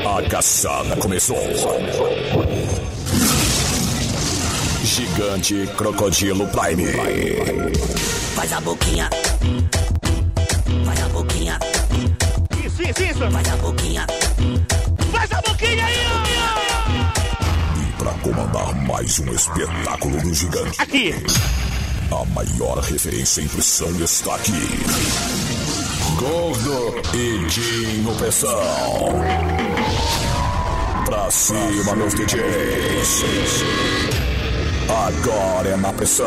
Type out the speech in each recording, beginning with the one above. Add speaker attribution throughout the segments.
Speaker 1: A caçada começou. Gigante Crocodilo Prime.
Speaker 2: Faz a boquinha. Faz a boquinha.
Speaker 3: Isso, isso, isso.
Speaker 2: Faz a boquinha.
Speaker 3: Faz a boquinha aí, ó.
Speaker 1: E pra comandar mais um espetáculo do gigante,
Speaker 3: Aqui.
Speaker 1: a maior referência em pressão está aqui. Gordo e Dinho Pressão. Pra cima, meus DJs. Agora é na pressão.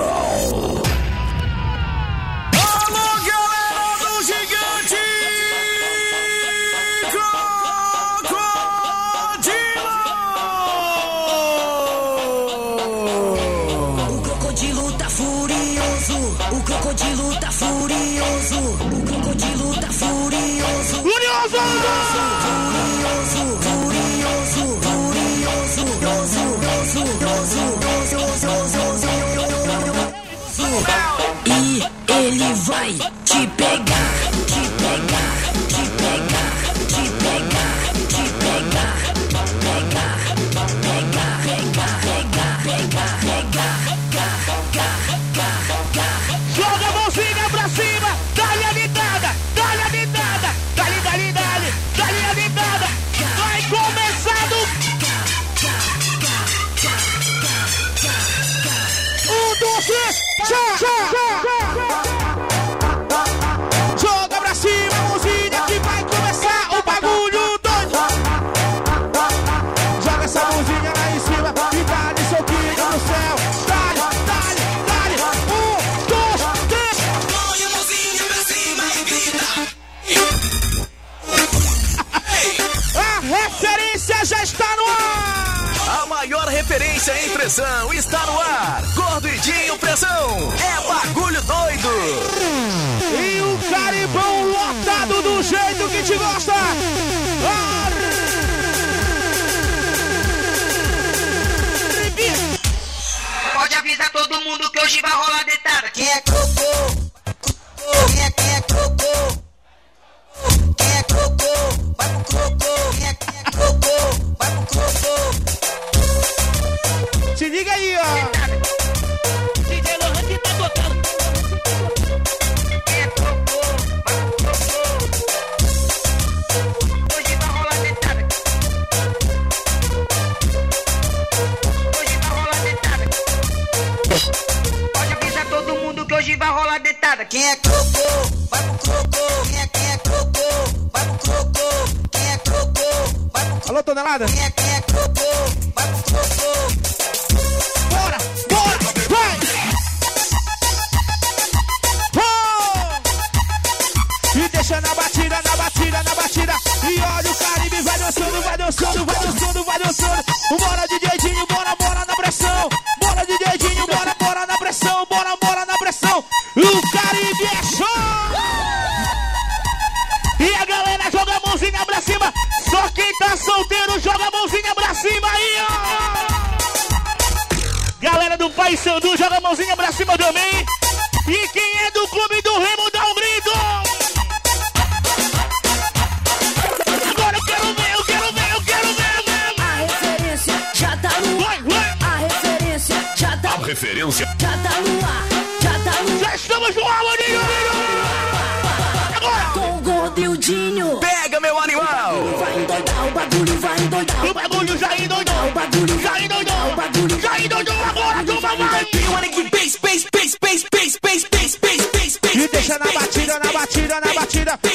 Speaker 2: Shot, shot, shot,
Speaker 3: shot. Referência
Speaker 4: em pressão está no ar. Gordo e Dinho Pressão. É bagulho doido.
Speaker 3: E o caribão lotado do jeito que te gosta!
Speaker 5: Pode avisar todo mundo que hoje vai rolar detada. Quem é cocô? Quem é, quem é cocô? Quem é cocô? Vai pro crocô. Quem é, quem é cocô? Vai pro crocô.
Speaker 3: Liga aí, ó!
Speaker 5: DJ Lohan que tá tocando. É cocô? Vai pro crocô. Hoje vai rolar detada. Hoje vai rolar detada. Pode avisar todo mundo que hoje vai rolar detada. Quem é cocô? Vai pro crocô. Quem é, quem é cocô? Vai pro crocô. Quem é cocô? Vai pro
Speaker 3: Alô, tonelada?
Speaker 5: Quem é, quem é cocô?
Speaker 3: Bora de dedinho, bora, bora na pressão. Bora de dedinho, bora, bora na pressão. Bora, bora na pressão. O Caribe é show! E a galera joga a mãozinha pra cima. Só quem tá solteiro joga a mãozinha pra cima aí, ó. Galera do Pai Sandu joga a mãozinha pra cima também. E quem
Speaker 4: Pega, meu animal.
Speaker 2: Vai endoidar, o bagulho vai endoidar.
Speaker 3: O bagulho já endoidou.
Speaker 2: O bagulho
Speaker 3: Já endoidou.
Speaker 2: O bagulho
Speaker 3: Já endoidou agora, turma, vai. E deixa na batida, na batida, na batida. E olha a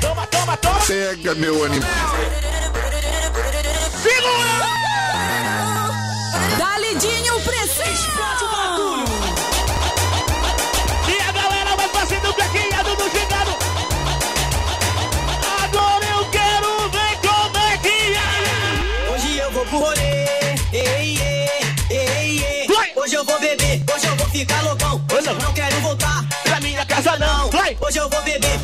Speaker 3: toma, toma, toma.
Speaker 1: Pega, meu animal.
Speaker 3: Segura!
Speaker 2: Dali Dinho pressão.
Speaker 3: E a galera vai fazendo o caquinhado do gigado. Agora eu quero ver como é que é.
Speaker 5: Hoje eu vou pro rolê, ei, ei, ei, ei.
Speaker 3: Vai.
Speaker 5: Hoje eu vou beber, hoje eu vou
Speaker 1: ficar loucão. Hoje eu não quero voltar pra minha casa, não.
Speaker 3: Vai.
Speaker 1: Hoje eu vou beber,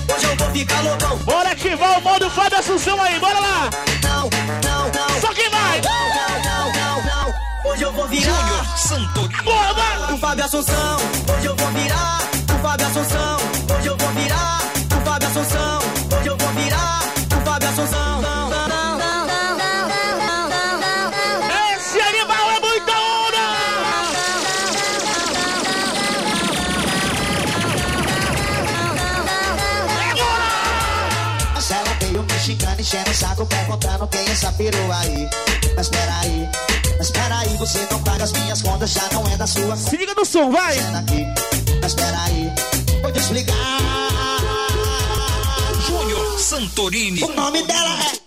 Speaker 1: ficar loucão.
Speaker 3: Bora ativar o modo Fábio Assunção aí, bora lá!
Speaker 1: Não, não, não.
Speaker 3: Só quem vai!
Speaker 1: Não, não, não, não, não. Hoje eu vou virar.
Speaker 4: Santorini.
Speaker 3: Bora, vai!
Speaker 1: O Fábio Assunção, hoje eu vou virar. O Fábio Assunção,
Speaker 6: essa perua aí. Mas peraí, mas peraí, você não paga as minhas contas, já não é da sua
Speaker 3: Se liga no som, vai!
Speaker 6: aqui. Mas peraí, vou te explicar.
Speaker 4: Júnior Santorini.
Speaker 6: O nome dela é.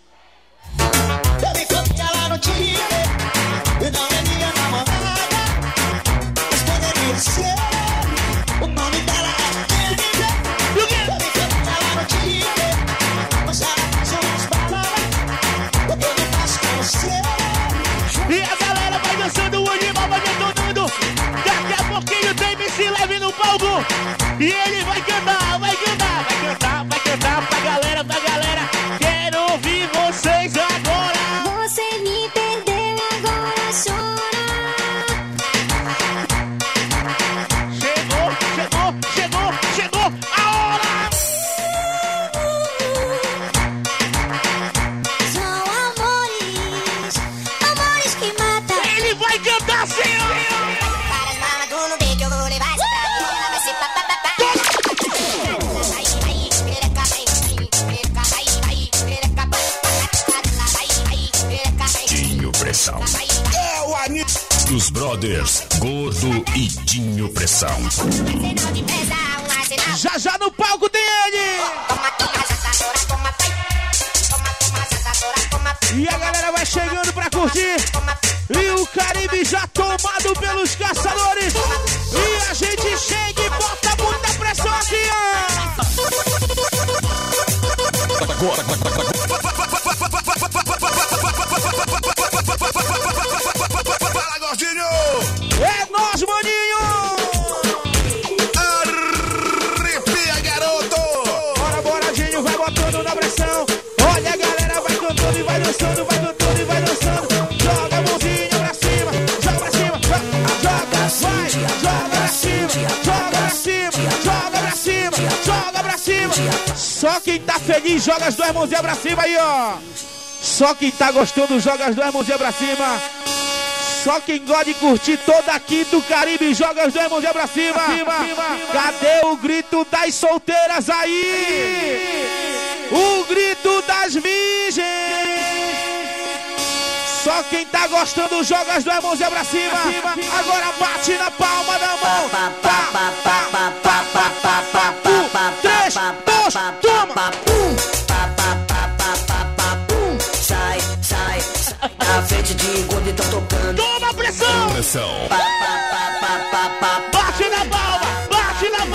Speaker 3: Joga as duas mãozinhas pra cima aí, ó. Só quem tá gostando joga as duas mãozinhas pra cima. Só quem gosta de curtir toda a quinta do Caribe joga as duas mãozinhas pra cima. Cadê o grito das solteiras aí? O grito das virgens. Só quem tá gostando joga as duas mãozinhas pra cima. Agora bate na palma da mão. Pá, pá, pá, pá, pá, pá, pá, pá, Um, pressão.
Speaker 7: Pressão.
Speaker 3: Bate na palma, bate na palma, bate na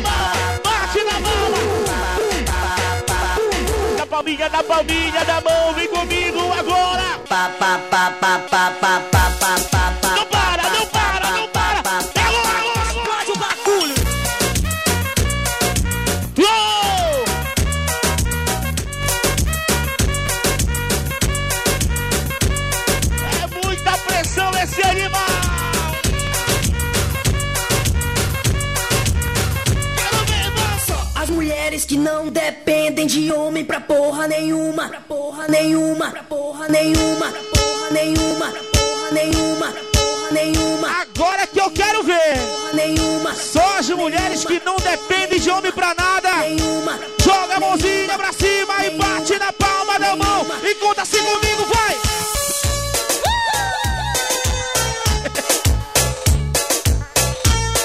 Speaker 3: palma, bate na palma. Na palminha, na palminha da mão, vem comigo agora. Não para, não
Speaker 1: mulheres que não dependem de homem pra porra nenhuma, pra porra nenhuma, pra porra nenhuma, pra porra nenhuma, pra porra nenhuma, pra porra nenhuma,
Speaker 3: Agora que eu quero ver.
Speaker 1: nenhuma,
Speaker 3: Só as mulheres que não dependem de homem pra nada.
Speaker 1: nenhuma.
Speaker 3: Joga a mãozinha pra cima e bate na palma da mão. E conta assim comigo, vai!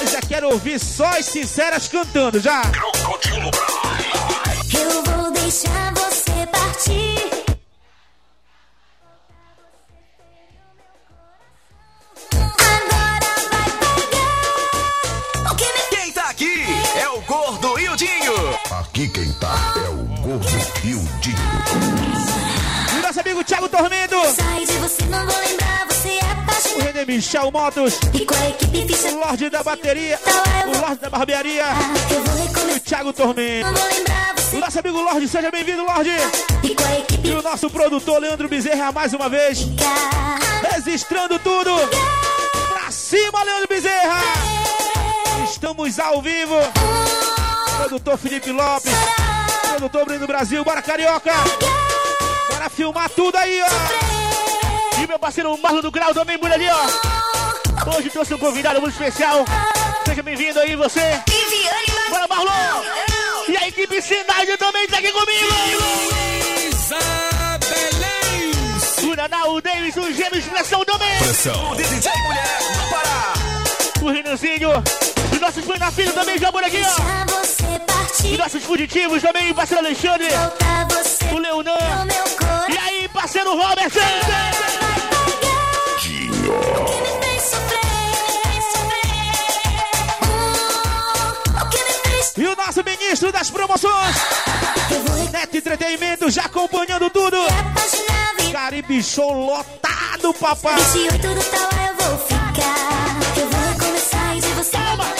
Speaker 3: Eu já quero ouvir só as sinceras cantando, já.
Speaker 5: Deixar você partir. Agora vai pegar o que me
Speaker 4: Quem tá aqui é o Gordo e o Dinho.
Speaker 7: Aqui quem tá é o Gordo e o Dinho.
Speaker 3: E nosso amigo Thiago Tormento.
Speaker 5: sai de você, não vou lembrar. Você é
Speaker 3: O
Speaker 5: apaixonado.
Speaker 3: René
Speaker 5: Michel Motos,
Speaker 3: E com a equipe fixa
Speaker 5: o Lorde da Bateria, o Lorde da Barbearia
Speaker 3: eu vou
Speaker 5: e o. Thiago Tormento.
Speaker 3: Não vou lembrar
Speaker 5: O nosso amigo Lorde, seja bem-vindo, Lorde.
Speaker 3: E
Speaker 5: o nosso produtor Leandro Bezerra, mais uma vez, registrando tudo. Pra cima, Leandro Bezerra! Estamos ao vivo. Produtor Felipe Lopes, produtor Breno Brasil, bora carioca! Bora filmar tudo aí, ó! E meu parceiro Marlon do Grau também por ali, ó! Hoje trouxe um convidado muito especial. Seja bem-vindo aí, você! Bora, Marlon! E a equipe Sinais também tá aqui comigo! O Naná, o Davis, o Gêmeos, pressão também!
Speaker 8: Pressão.
Speaker 4: O DJ Mulher do Pará.
Speaker 5: O Renanzinho, os nossos fãs na fila também já por aqui, ó! Os nossos fugitivos também, parceiro Alexandre, o Leonan. E aí, parceiro Robert?
Speaker 3: Que
Speaker 5: E o nosso ministro das promoções, Neto Entretenimento, já acompanhando tudo. Caribe Show lotado, papai.
Speaker 3: 28 do tal eu vou ficar. Eu vou recomeçar e de você eu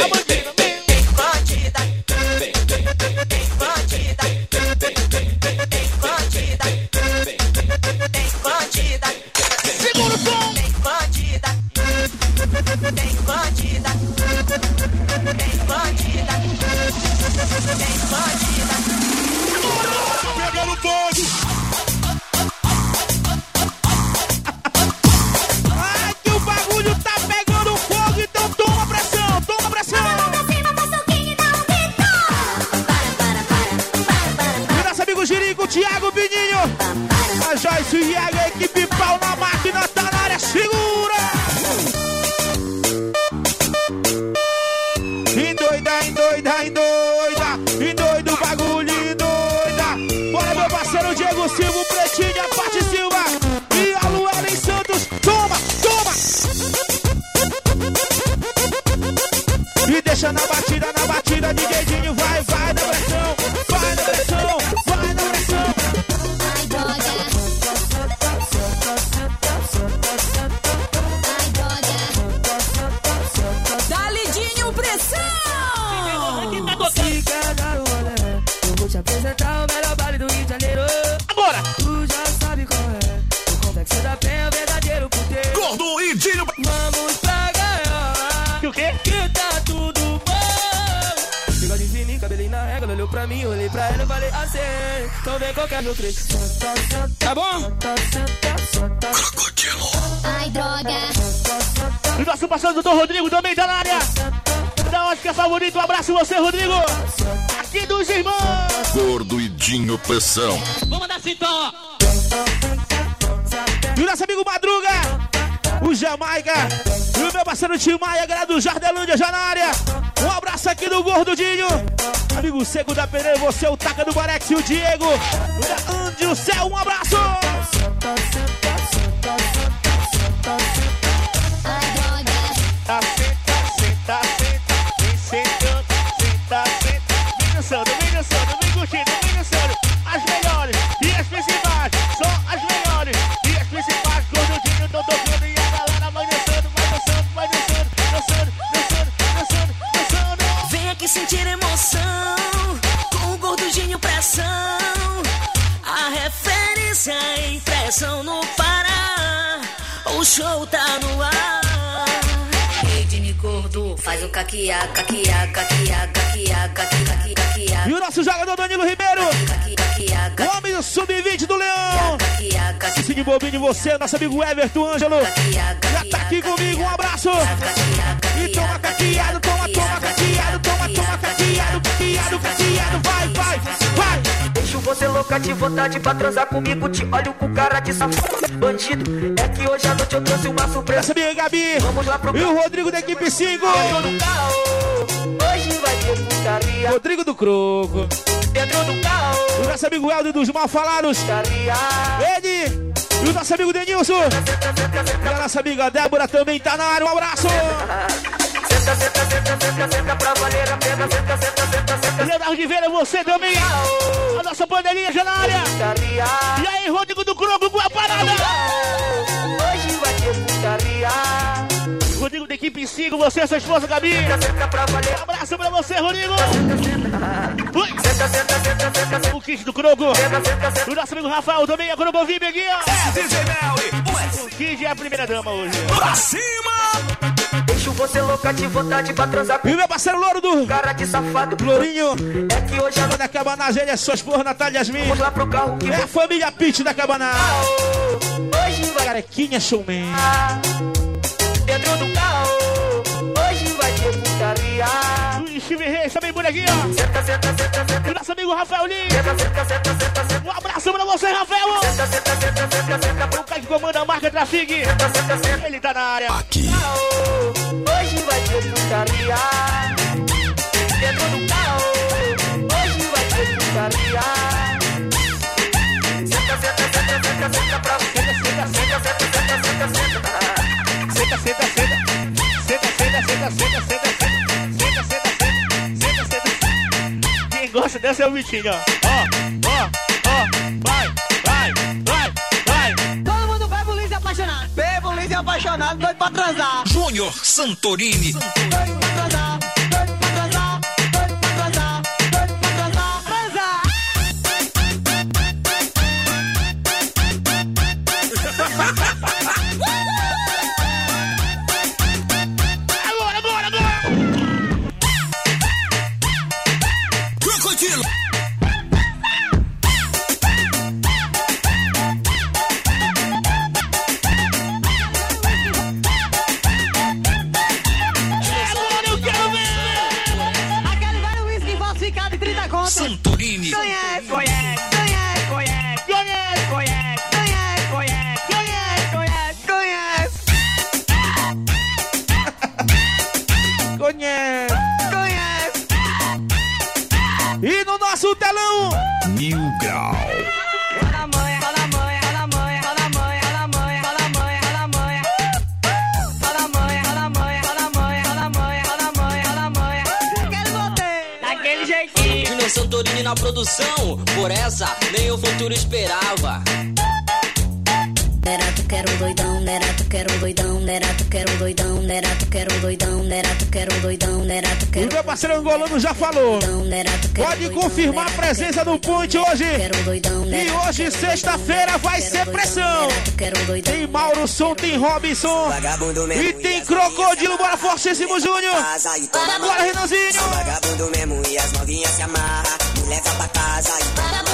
Speaker 1: mim, olhei pra ela e falei assim. Então vem qualquer meu senta,
Speaker 5: Tá bom?
Speaker 1: senta.
Speaker 3: Ai, droga.
Speaker 5: E nosso parceiro doutor Rodrigo também tá na área. Da Oscar favorito, um abraço você, Rodrigo. Aqui dos irmãos.
Speaker 8: Gordo e Dinho Pressão.
Speaker 5: Vamos dar cintó. E o nosso amigo Madruga, o Jamaica. E o meu parceiro Tim Maia, galera do Jardelândia já na área abraço aqui do Gordudinho. Amigo Seco da Pereira, você, é o Taca do Barex e o Diego. Da Andy, o Céu, um abraço. As melhores e as principais, só as melhores.
Speaker 9: Em pressão no Pará. O show tá no ar. Edne gordo, faz o caquiá, caquiá, caquiá, caquiá, caquiá, caquiá.
Speaker 5: E o nosso jogador Danilo Ribeiro, o homem do sub-20 do Leão. Se de bobinho você, nosso amigo Everton Ângelo. Já tá aqui comigo, um abraço. E toma caqueado, toma, toma caqueado, toma,
Speaker 10: você louca de vontade pra transar comigo. Te olho com cara de safado. Bandido, é que hoje à noite eu trouxe uma surpresa.
Speaker 5: Essa minha Gabi
Speaker 10: Vamos lá pro
Speaker 5: e o Rodrigo da equipe 5.
Speaker 10: Dentro do carro, hoje vai ter putaria.
Speaker 5: Rodrigo do Croco.
Speaker 10: Dentro do carro,
Speaker 5: O nosso amigo Helder dos Mal Falados.
Speaker 10: putaria.
Speaker 5: Ele e o nosso amigo Denilson. E a nossa amiga Débora também tá na área. Um abraço.
Speaker 10: Senta, senta, senta, senta, senta pra valer a pena. Senta, senta, senta, senta,
Speaker 5: Leonardo de Vera, você também. A nossa bandeirinha já na área. E aí, Rodrigo do Croco com a parada.
Speaker 10: Hoje vai ter putaria.
Speaker 5: Rodrigo da equipe 5, você e sua esposa Gabi. Um abraço pra você, Rodrigo. Ui. O kit do Croco. O nosso amigo Rafael também é Croco VIP aqui, ó.
Speaker 8: É
Speaker 5: O Kid é a primeira dama hoje.
Speaker 8: pra cima!
Speaker 10: Você louca de vontade pra transar
Speaker 5: E
Speaker 10: com
Speaker 5: o meu parceiro Louro do
Speaker 10: cara de safado.
Speaker 5: Lourinho.
Speaker 10: É que hoje noite
Speaker 5: Da Cabanagem, é sua esposa, Natália Yasmin.
Speaker 10: vamos lá pro carro que
Speaker 5: É a família Pitt da Cabanagem.
Speaker 10: Hoje vai
Speaker 5: Carequinha showman.
Speaker 10: dentro
Speaker 5: Steve Reis também por aqui, ó.
Speaker 10: Senta, senta, senta, senta,
Speaker 5: E o nosso amigo Rafael Lins.
Speaker 10: senta, senta, senta, senta, senta,
Speaker 5: Um abraço pra você, Rafael.
Speaker 10: senta, senta, senta, senta, senta,
Speaker 5: O cara que comanda a marca Trafic.
Speaker 10: senta, senta, senta.
Speaker 5: Ele tá na área.
Speaker 11: Aqui,
Speaker 10: Hoje vai ter putaria. Dentro do carro. Hoje vai ter putaria. Senta, senta, senta, senta, senta pra
Speaker 5: senta, senta, senta,
Speaker 10: senta, senta, senta. senta,
Speaker 5: senta, senta. Senta, senta, senta, senta, senta, senta. Senta, gosta dessa é o Vitinho, ó. Ó, ó, ó. Vai, vai, vai, vai.
Speaker 12: Todo mundo vai pro Luiz apaixonado.
Speaker 13: Bebo, Liz é apaixonado, doido pra transar.
Speaker 11: Júnior Santorini.
Speaker 13: Doido pra transar, doido pra transar,
Speaker 12: Aquele boteiro. Daquele jeitinho.
Speaker 14: Santorini na produção, por essa nem o futuro esperava.
Speaker 9: Nera, tu quer um doidão, nera, tu quer um doidão, nera, tu quer um doidão, nera, tu quer um doidão, nera, tu quer um doidão, nera, tu quer
Speaker 5: E
Speaker 9: um
Speaker 5: meu parceiro angolano já falou.
Speaker 9: um
Speaker 5: Pode confirmar a presença do Ponte hoje.
Speaker 9: um
Speaker 5: E hoje,
Speaker 9: um
Speaker 5: sexta-feira, vai ser
Speaker 9: um
Speaker 5: pressão.
Speaker 9: um
Speaker 5: Tem Mauro Som,
Speaker 9: um
Speaker 5: tem Robinson. E tem Crocodilo, bora fortíssimo Júnior.
Speaker 15: e
Speaker 5: Bora, Renanzinho.
Speaker 15: Vagabundo mesmo e as novinhas se amarra Me leva pra casa e toma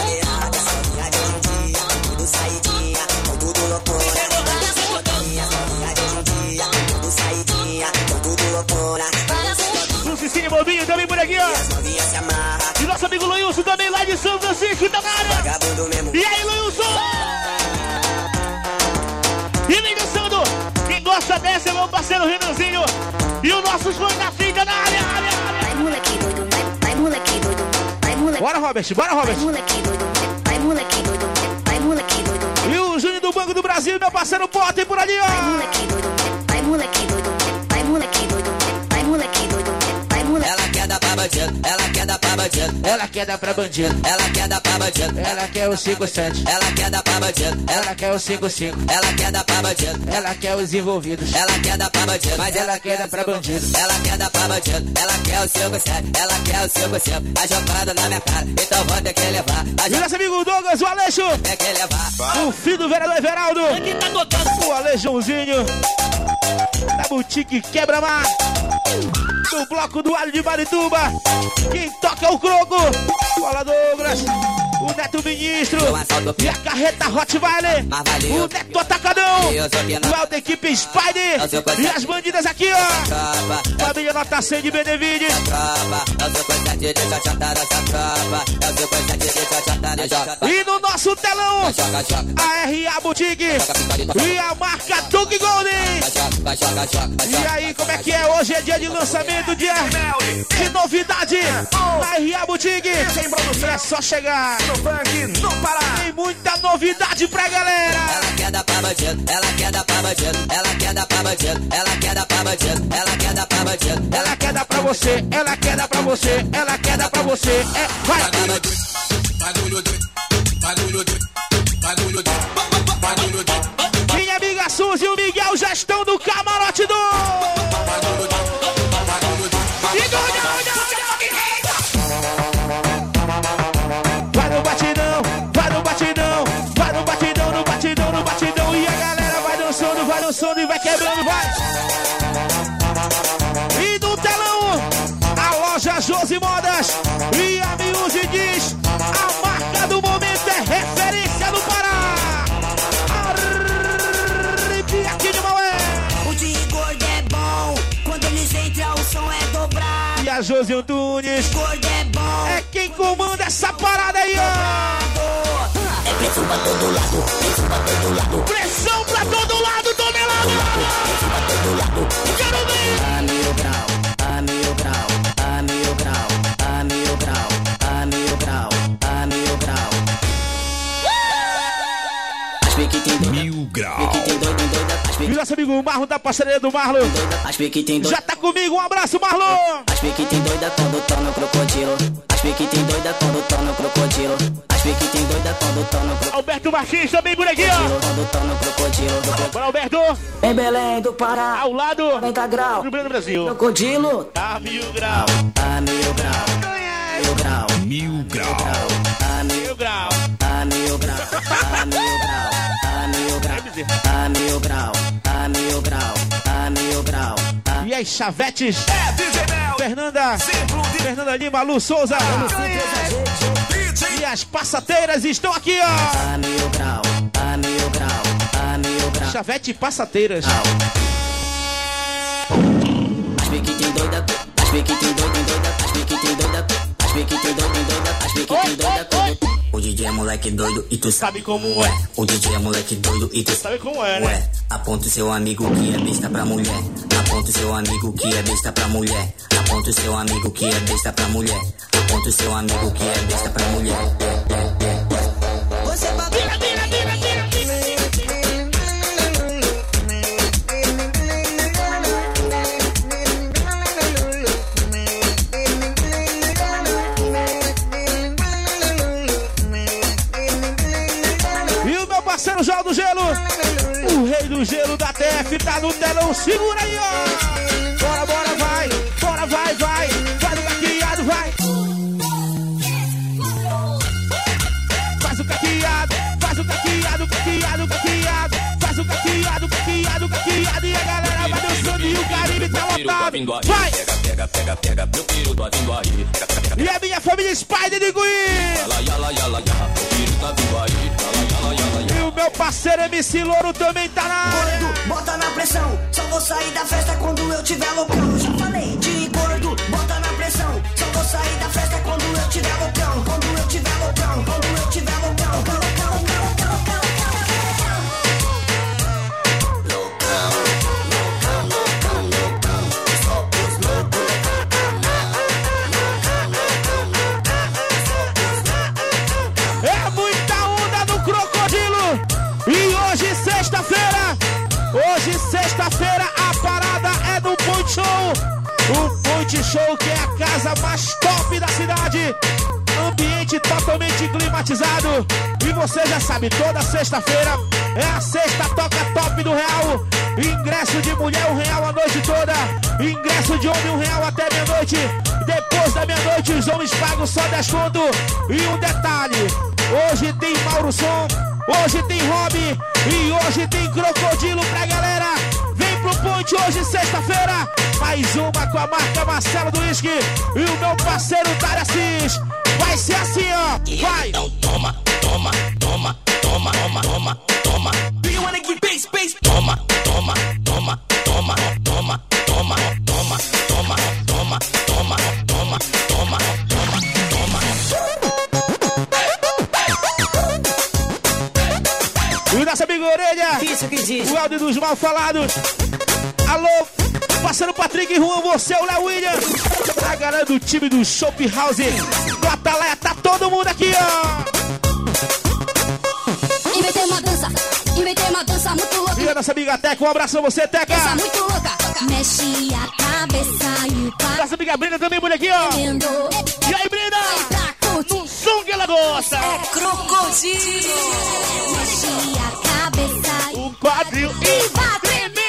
Speaker 5: Lucicine Bobinho também por aqui, ó. E nosso amigo Luilson também lá de São Francisco, tá na área. E aí, Luilson? E vem dançando. Quem gosta dessa é meu parceiro Renanzinho. E o nosso fãs da fita na área, área, área.
Speaker 9: Vai moleque doido, vai, vai moleque doido, vai moleque,
Speaker 5: Bora, Robert, bora,
Speaker 9: vai
Speaker 5: Robert.
Speaker 9: moleque doido, vai moleque doido, vai moleque doido,
Speaker 5: E o Júnior do Banco do Brasil, meu parceiro Potter por ali,
Speaker 9: vai
Speaker 5: ó.
Speaker 9: moleque doido, vai moleque doido, vai moleque
Speaker 2: bandido, ela quer dar pra bandido,
Speaker 3: Ela quer dar pra bandido.
Speaker 2: ela quer dar pra bandido,
Speaker 3: Ela quer o 57.
Speaker 2: ela quer dar pra bandido,
Speaker 3: Ela quer o 55.
Speaker 2: ela quer dar pra bandido,
Speaker 3: Ela quer os envolvidos.
Speaker 2: ela quer dar pra bandido,
Speaker 3: Mas ela quer dar pra bandido.
Speaker 2: Ela quer dar pra bandido, ela quer o 57, ela quer o 55, tá jogando na minha cara, então vou ter que levar, a
Speaker 3: E nosso amigo Douglas, o Aleixo.
Speaker 2: ter que levar.
Speaker 3: O filho do vereador Everaldo. O Alejãozinho. Da boutique Quebra-Mar. Do bloco do Alho de Marituba. Quem toca é o Croco. Fala Douglas. O Neto Ministro. E a carreta Rottweiler.
Speaker 2: Mas valeu.
Speaker 3: O Neto Atacadão. O Alto Equipe Spider. E as bandidas aqui, ó. Família Nota 100 de Benevides.
Speaker 2: de de.
Speaker 3: E no nosso telão. A RA Boutique. E a marca Duke Golden. E aí, como é que é? Hoje é dia de lançamento, dia de novidade na RA Boutique. É só chegar. Tem muita novidade pra galera.
Speaker 2: Ela quer dar pra bandido, ela quer dar pra bandido, ela quer dar pra bandido, ela quer dar pra bandido, ela quer dar pra bandido,
Speaker 3: Ela quer dar pra você, ela quer dar pra você, ela quer dar pra você. É, vai. Minha amiga Suzy e o Miguel já estão no camarote
Speaker 1: dobrado.
Speaker 3: E Antunes
Speaker 1: Gordo é bom,
Speaker 3: é quem comanda essa parada aí, ó.
Speaker 1: é pressão pra todo lado, pressão pra todo lado,
Speaker 3: Pressão pra todo lado, tonelada.
Speaker 1: pressão pra todo lado.
Speaker 3: Quero ver.
Speaker 2: a mil grau, a mil grau, a mil grau, a mil grau, a mil grau, a mil grau.
Speaker 4: Mil grau.
Speaker 3: E nosso amigo Marlon da parceria do Marlon. Já tá comigo, um abraço, Marlon.
Speaker 2: As pique tem doida quando tão no crocodilo. As pique tem doida quando tão no crocodilo. As pique tem doida quando tão no crocodilo.
Speaker 3: Alberto Martins também por aqui, ó.
Speaker 2: Quando tão no crocodilo.
Speaker 3: Bora, Alberto.
Speaker 2: Em Belém do Pará,
Speaker 3: Ao lado
Speaker 2: 90 graus.
Speaker 3: do Grande Brasil.
Speaker 2: Crocodilo,
Speaker 3: Tá mil grau.
Speaker 2: a mil grau, mil grau,
Speaker 4: Mil grau.
Speaker 2: a mil
Speaker 3: Mil grau.
Speaker 2: a mil grau, a mil grau, a mil grau, a mil grau, a
Speaker 3: E as chavetes.
Speaker 8: É DJ
Speaker 3: Fernanda. Fernanda Lima, Lu Souza. E as passateiras estão aqui, ó.
Speaker 2: a mil grau, a mil grau, a mil grau.
Speaker 3: Chavete e passateiras.
Speaker 2: As tem doida, as doida, doida, as doida, as doida, as doida.
Speaker 16: O DJ é moleque doido e tu sabe
Speaker 3: como é?
Speaker 16: O DJ é moleque doido e tu
Speaker 3: Sabe como é, né?
Speaker 16: Ué, aponta o seu amigo que é besta pra mulher. Aponta o seu amigo que é besta pra mulher. Aponta o seu amigo que é besta pra mulher. Aponta o seu amigo que é besta pra mulher. É, é, é.
Speaker 3: Gelo da TF tá no telão. Segura aí, ó. Bora, bora, vai. Bora, vai, vai. Vai no caqueado, vai. Faz o caqueado, faz o caqueado, caqueado, caqueado. Faz o caqueado, caqueado, caqueado. E a galera vai dançando e o Caribe tá lotado. Vai.
Speaker 4: Pega, pega, pega, meu piru tá vindo aí.
Speaker 3: E a minha família Spider de Gui.
Speaker 4: yala, yala, yala, yala. Meu piru tá vindo aí. Yala, yala, yala, yala.
Speaker 3: Meu parceiro MC Louro também tá na área.
Speaker 1: Gordo, bota na pressão. Só vou sair da festa quando eu tiver loucão. Já falei de gordo, bota na pressão. Só vou sair da festa quando eu tiver loucão. Quando eu tiver loucão, quando
Speaker 3: O Point Show que é a casa mais top da cidade. Ambiente totalmente climatizado. E você já sabe, toda sexta-feira é a sexta toca top do real. Ingresso de mulher, um real a noite toda. Ingresso de homem, um real até meia-noite. Depois da meia-noite, os homens pagam só desconto. E um detalhe: hoje tem Mauro Som, hoje tem Rob e hoje tem Crocodilo pra galera. Vem pro Ponte hoje, sexta-feira. Mais uma com a marca Marcelo do Whisky e o meu parceiro Dário Assis. Vai ser assim, ó. Vai.
Speaker 7: Então toma, toma, toma, toma, toma, toma, toma.
Speaker 17: Do you wanna get bass, bass?
Speaker 7: Toma, toma, toma, toma, toma, toma, toma, toma, toma, toma, toma, toma, toma,
Speaker 3: E o nosso amigo Orelha.
Speaker 13: Isso que diz.
Speaker 3: O áudio dos mal falados. Alô, parceiro Patrick e Juan, você, o Léo William. A galera do time do Shop House. Do Atalaia, tá todo mundo aqui, ó.
Speaker 5: Inventei uma dança, inventei uma dança muito louca.
Speaker 3: E a nossa amiga Teca, um abraço pra você, Teca.
Speaker 5: Dança muito louca. Mexe a cabeça e o pai
Speaker 3: Nossa amiga Brenda também por aqui, ó. E aí, Brenda?
Speaker 5: Pra curtir.
Speaker 3: Som que ela gosta.
Speaker 17: Crocodilo.
Speaker 5: Mexe a cabeça e
Speaker 3: O quadril e
Speaker 5: vai tremendo.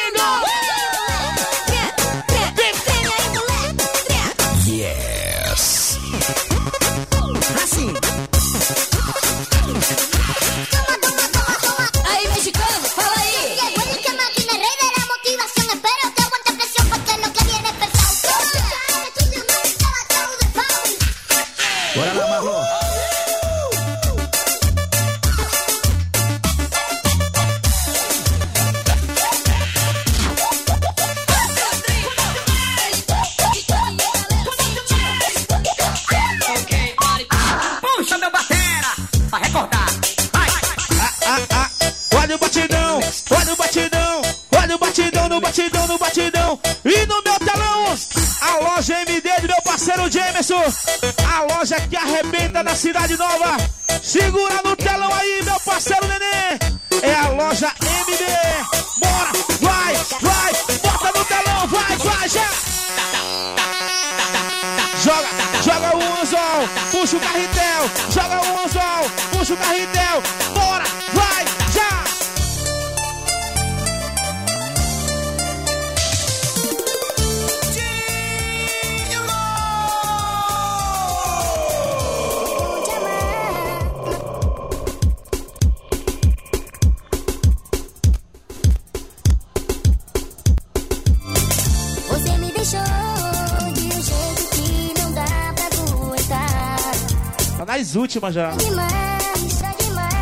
Speaker 3: Últimas já.
Speaker 9: Demais, demais.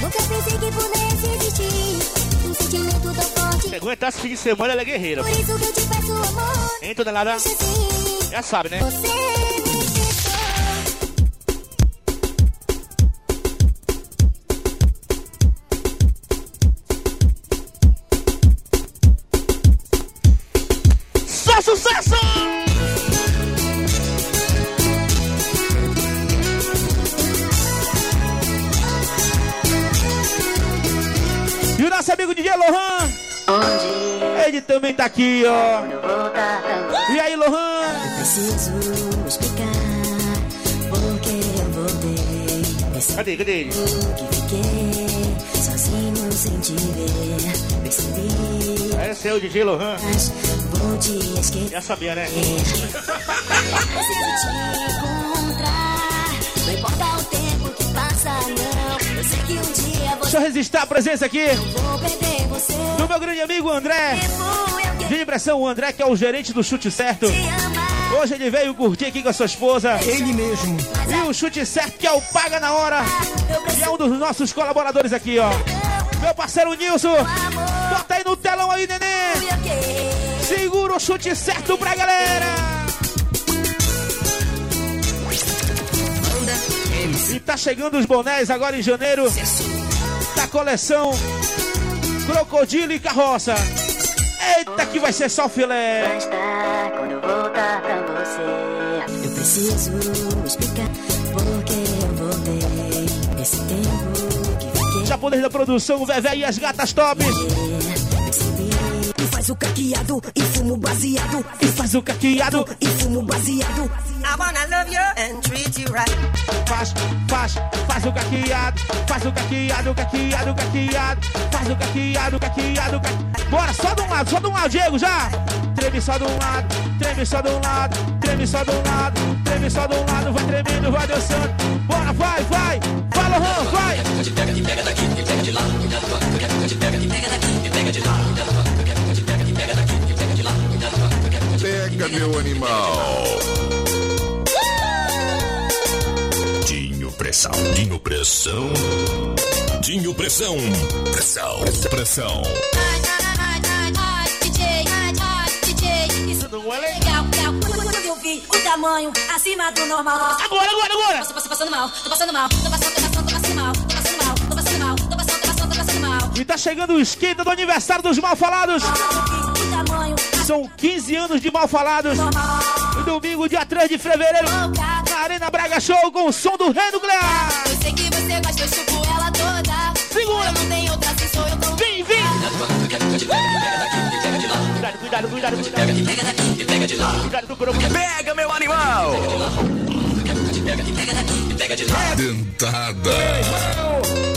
Speaker 9: Nunca pensei que pudesse existir um sentimento tão forte.
Speaker 3: Se aguentar esse fim de semana, ela é guerreira.
Speaker 9: Por isso que eu te peço amor.
Speaker 3: Hein?
Speaker 9: Deixa assim.
Speaker 3: Já sabe, né?
Speaker 9: Você
Speaker 3: sucesso! Também tá aqui, ó. E aí, Lohan?
Speaker 5: Preciso explicar porque eu voltei.
Speaker 3: Cadê, cadê ele?
Speaker 5: que fiquei sozinho sem te ver. Percebi,
Speaker 3: Esse é o DJ Lohan.
Speaker 5: vou te esquecer.
Speaker 3: Já sabia, né?
Speaker 5: Preciso te encontrar. Não importa o tempo que passa, não. Eu sei que um dia
Speaker 3: Deixa eu resistir a presença aqui
Speaker 5: vou perder você.
Speaker 3: do meu grande amigo André. De impressão, o André, que é o gerente do Chute Certo. Hoje ele veio curtir aqui com a sua esposa.
Speaker 13: Ele mesmo.
Speaker 3: E o Chute Certo, que é o Paga na Hora. E é um dos nossos colaboradores aqui, ó. Meu parceiro Nilson. Bota aí no telão aí, neném. Segura o chute certo pra galera. E tá chegando os bonés agora em janeiro. Da coleção Crocodilo e Carroça. Eita, que vai ser só filé.
Speaker 5: estar quando voltar pra você. Eu preciso explicar porque eu voltei. Esse tempo que fiquei.
Speaker 3: Japonês da produção, o Vevé e as gatas top.
Speaker 5: Percebi que faz
Speaker 1: faz o caqueado e fumo baseado.
Speaker 3: E faz o caqueado.
Speaker 1: E fumo baseado.
Speaker 18: I wanna love you and treat you right.
Speaker 3: Faz, faz, faz o caqueado. Faz o caqueado, caqueado, caqueado. Faz o caqueado, caqueado, caqueado. Bora, só de um lado, só de um lado, Diego, já. Treme só de um lado, treme só de um lado, treme só de um lado, treme só de um lado, vai tremendo, vai dançando. Bora, vai, vai. Fala, Ron, vai.
Speaker 8: Pega meu animal.
Speaker 11: Dinho Pressão. Dinho Pressão. Dinho Pressão. Pressão. Pressão.
Speaker 19: Ai, ai, ai, ai, DJ, ai, ai, DJ. Isso
Speaker 3: não é
Speaker 19: legal, legal. Quando eu vi o tamanho acima do normal.
Speaker 3: Agora, agora, agora.
Speaker 19: Tô, tô passando mal, tô passando mal, tô passando, tô passando, tô passando mal, tô passando mal, tô passando mal, tô passando, tô passando, tô passando mal.
Speaker 3: E tá chegando o esquenta do aniversário dos mal falados. São 15 anos de mal falados. No domingo, dia 3 de fevereiro, na Arena Braga Show com o som do Rei Nuclear.
Speaker 19: Eu sei que você gosta, eu chupo ela toda.
Speaker 3: Segura.
Speaker 19: Eu não tenho outra, se sou eu tô.
Speaker 3: Vem, vem. Cuidado, cuidado, cuidado, cuidado. Cuidado do cromo.
Speaker 5: Pega meu animal!
Speaker 8: Dentada.
Speaker 3: É o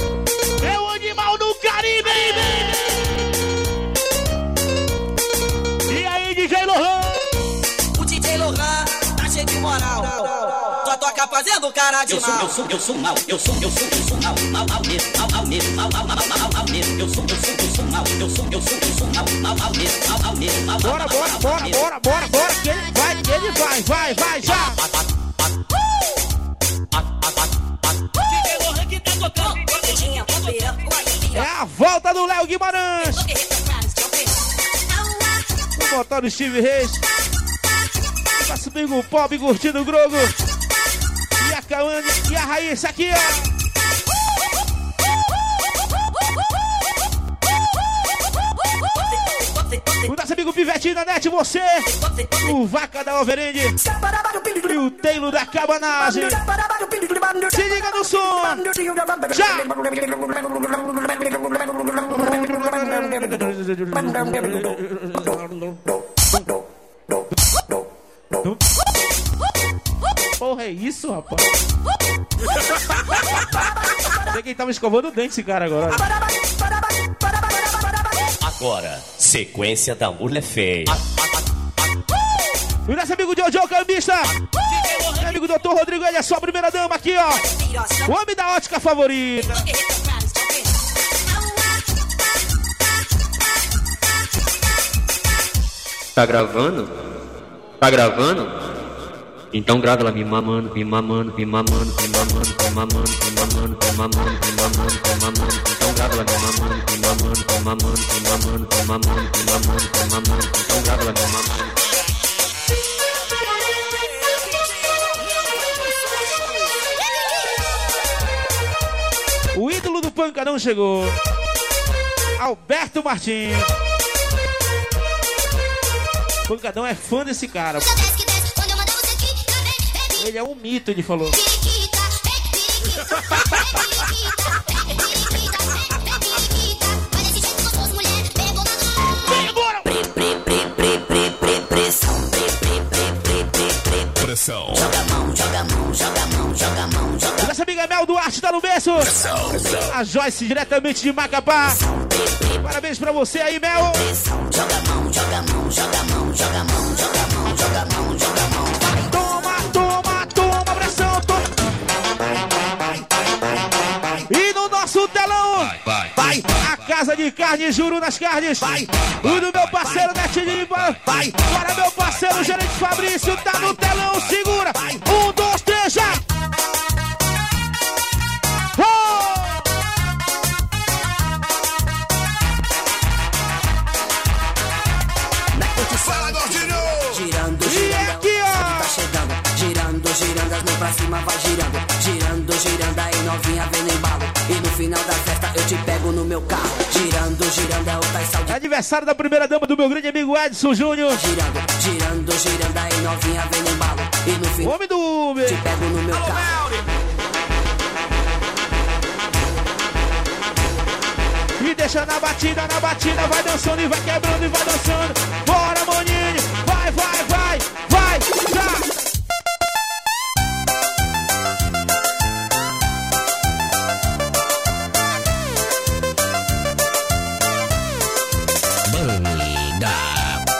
Speaker 18: Toca fazendo cara de
Speaker 16: Eu sou,
Speaker 18: mal.
Speaker 16: eu sou, eu sou mal, eu sou, eu sou, eu sou mal, mal, mal mesmo, mal, mal mesmo, mal, mal, mal, mal, mal, mal mesmo. Eu sou, eu sou, eu sou mal, eu sou, eu sou, eu sou mal, mal, mal mesmo, mal, mal mesmo, mal, mal,
Speaker 3: Bora,
Speaker 16: mal,
Speaker 3: bora,
Speaker 16: mal,
Speaker 3: bora, bora, bora, bora. Que ele vai, que ele vai, vai, vai, já.
Speaker 18: Tá
Speaker 3: É a volta do Léo Guimarães. O motor do Steve Reis. Tá subindo o pop, curtindo o grogo. Cauane e a Raíssa aqui, ó. O nosso amigo Pivetinho da Net, você. O Vaca da Overend. E o Teilo da Cabanagem. Se liga no som. Já. Porra, é isso, rapaz? Sei quem tava escovando o dente esse cara agora.
Speaker 20: Agora, sequência da mulher feia.
Speaker 3: O nosso amigo Jojo Cambista. Meu amigo Dr. Rodrigo, ele é só a primeira dama aqui, ó. O homem da ótica favorita.
Speaker 21: Tá gravando? Tá gravando? Então grava ela me mamando, me mamando, me mamando, me mamando, me mamando, me mamando, me mamando, me mamando, me mamando. Então grava ela me mamando, me mamando, me mamando, me mamando, me mamando, me mamando, me mamando. Então grava ela me mamando.
Speaker 3: O ídolo do pancadão chegou. Alberto Martins. Pancadão é fã desse cara ele é um mito, ele falou. Pressão. Joga
Speaker 11: a mão, joga a mão, joga a mão, joga a mão, joga.
Speaker 3: mão. Nossa amiga Mel Duarte tá no berço. A Joyce diretamente de Macapá. Parabéns pra você aí, Mel. Pressão. Joga mão, joga a mão, joga a mão,
Speaker 11: joga
Speaker 3: a mão, joga a mão, joga a mão, joga a mão. Vai, a Casa de Carne, juro nas carnes. Vai, o do meu parceiro Netinho, vai. Para meu parceiro gerente Fabrício, tá no telão, segura. Um, dois, três, já.
Speaker 18: pra cima vai girando, girando, girando, aí novinha vendo embalo. E no final da festa eu te pego no meu carro, girando, girando, é o tais saudade.
Speaker 3: É aniversário da primeira dama do meu grande amigo Edson Júnior.
Speaker 18: Girando, girando, girando, aí novinha vendo embalo. E no final.
Speaker 3: Homem do Uber!
Speaker 18: Te pego no meu Alô, carro. Melri.
Speaker 3: E deixa na batida, na batida, vai dançando e vai quebrando e vai dançando. Bora, Moninho, vai, vai, vai.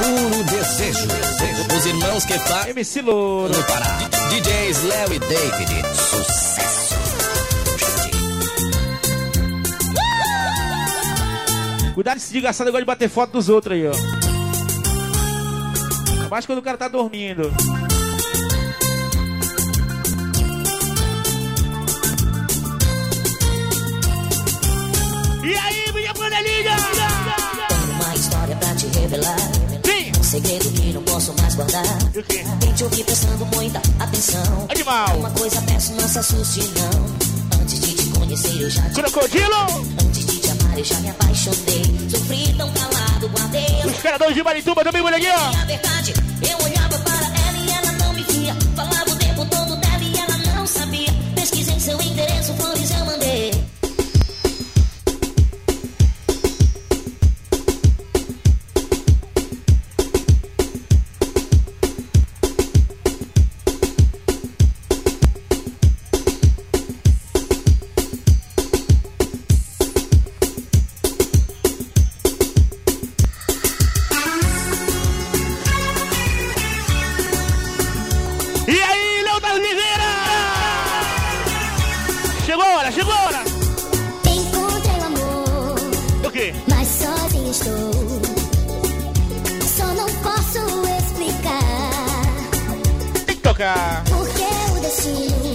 Speaker 7: puro desejo. Os irmãos que tá fazem
Speaker 3: MC Louro.
Speaker 7: DJs Léo e David. Sucesso.
Speaker 3: Cuidado de se desgraçado agora de bater foto dos outros aí, ó. Mas quando o cara tá dormindo. E aí, minha panelinha!
Speaker 17: Tenho uma história pra te revelar segredo que não posso mais guardar. Tente ouvir prestando muita atenção.
Speaker 3: Animal.
Speaker 17: Uma coisa peço, não se assuste, não. Antes de te conhecer, eu já te.
Speaker 3: Crocodilo!
Speaker 17: Antes de te amar, eu já me apaixonei. Sofri tão calado, guardei.
Speaker 3: Os caradores de Marituba também, molequinha! É a verdade. Boca.
Speaker 9: Porque o destino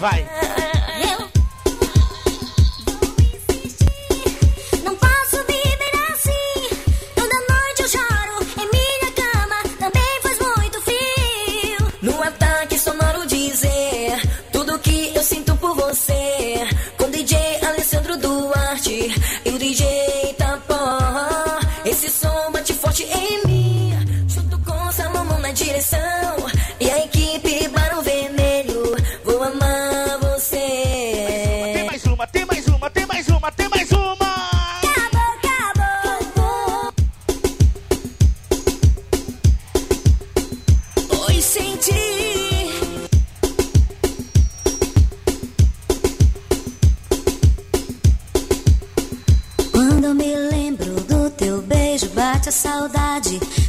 Speaker 3: vai.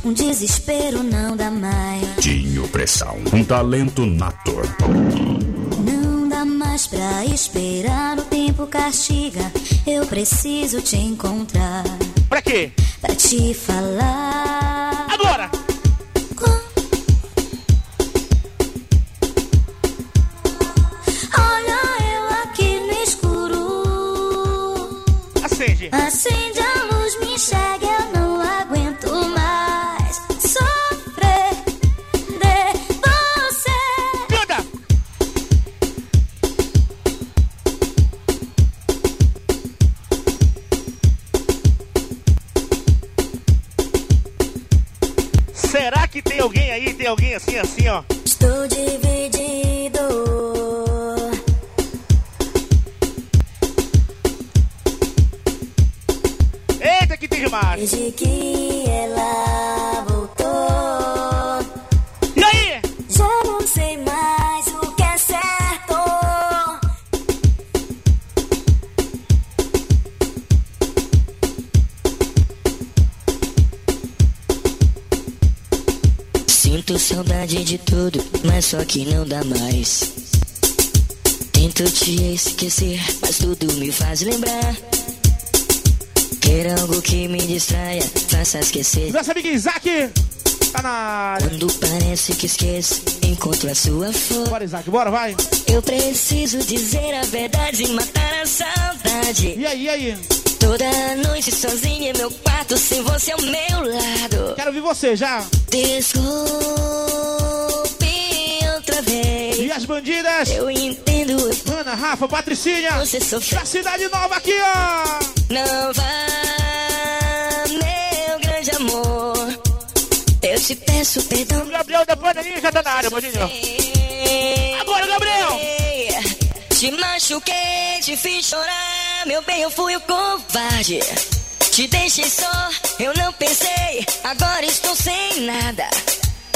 Speaker 9: Um desespero não dá mais.
Speaker 11: Dinho Pressão, um talento nato.
Speaker 9: Não dá mais pra esperar, o tempo castiga. Eu preciso te encontrar.
Speaker 3: Pra quê?
Speaker 9: Pra te falar.
Speaker 3: Agora!
Speaker 9: Olha eu aqui no escuro.
Speaker 3: Acende.
Speaker 9: Acende
Speaker 17: Sinto saudade de tudo, mas só que não dá mais. Tento te esquecer, mas tudo me faz lembrar. Quer algo que me distraia, faça esquecer.
Speaker 3: Nosso amigo Isaac tá na área.
Speaker 17: Quando parece que esqueço, encontro a sua foto.
Speaker 3: Bora, Isaac, bora, vai.
Speaker 17: Eu preciso dizer a verdade e matar a saudade.
Speaker 3: E aí, e aí?
Speaker 17: Toda noite sozinha em meu quarto, sem você ao meu lado.
Speaker 3: Quero ouvir você já.
Speaker 17: Desculpe outra vez.
Speaker 3: E as bandidas?
Speaker 17: Eu entendo.
Speaker 3: Ana, Rafa, Patricinha.
Speaker 17: Você sofreu.
Speaker 3: Da Cidade Nova aqui, ó.
Speaker 17: Não vá, meu grande amor. Eu te peço perdão.
Speaker 3: Gabriel da Panelinha já tá na área, bandinho. Agora, Gabriel!
Speaker 17: Te machuquei, te fiz chorar, meu bem, eu fui o covarde. Te deixei só, eu não pensei, agora estou sem nada.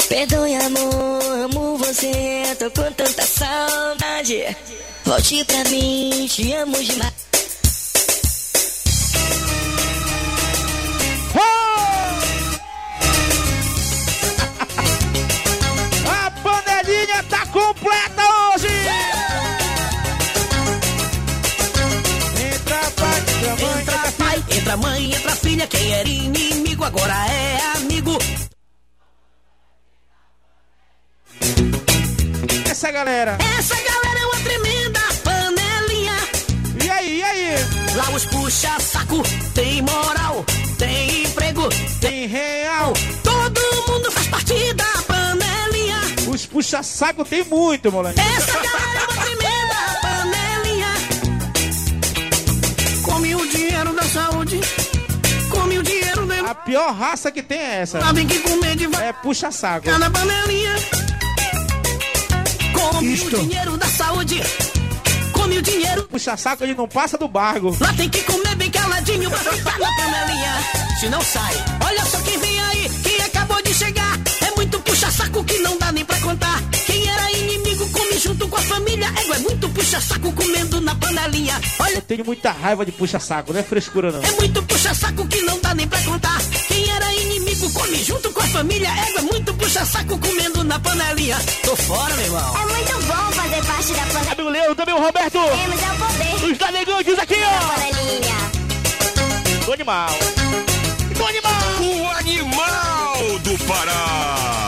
Speaker 17: Perdoe, amor, amo você, tô com tanta saudade. Volte pra mim, te amo demais.
Speaker 3: A panelinha tá completa hoje! Mãe,
Speaker 7: entra filha. Quem era inimigo agora é amigo.
Speaker 3: Essa galera.
Speaker 7: Essa galera é uma tremenda panelinha.
Speaker 3: E aí, e aí?
Speaker 7: Lá os puxa saco, tem moral, tem emprego,
Speaker 3: tem real.
Speaker 7: Todo mundo faz parte da panelinha.
Speaker 3: Os puxa-saco tem muito, moleque.
Speaker 7: Essa galera
Speaker 3: A pior raça que tem é essa.
Speaker 7: Lá vem que comer de
Speaker 3: É puxa-saco.
Speaker 7: Cada panelinha. Come
Speaker 3: Isto.
Speaker 7: o dinheiro da saúde. Come o dinheiro.
Speaker 3: Puxa-saco ele não passa do bargo.
Speaker 7: Lá tem que comer bem caladinho pra ficar na panelinha. Se não sai, olha só quem vem aí, quem acabou de chegar. É muito puxa-saco que não dá nem pra contar. Quem junto com a família. Égua é muito puxa-saco comendo na panelinha. Olha,
Speaker 5: Eu tenho muita raiva de puxa-saco, não é frescura não.
Speaker 7: é muito puxa-saco que não dá nem pra contar. Quem era inimigo come junto com a família. Égua é muito puxa-saco comendo na panelinha. Tô fora, meu irmão.
Speaker 9: É muito bom fazer parte da panelinha.
Speaker 5: Amigo Leo, também o Roberto.
Speaker 9: Temos é o poder
Speaker 5: Os navegantes aqui,
Speaker 9: da
Speaker 5: ó.
Speaker 9: panelinha.
Speaker 5: Do animal. Do animal.
Speaker 8: O animal do Pará.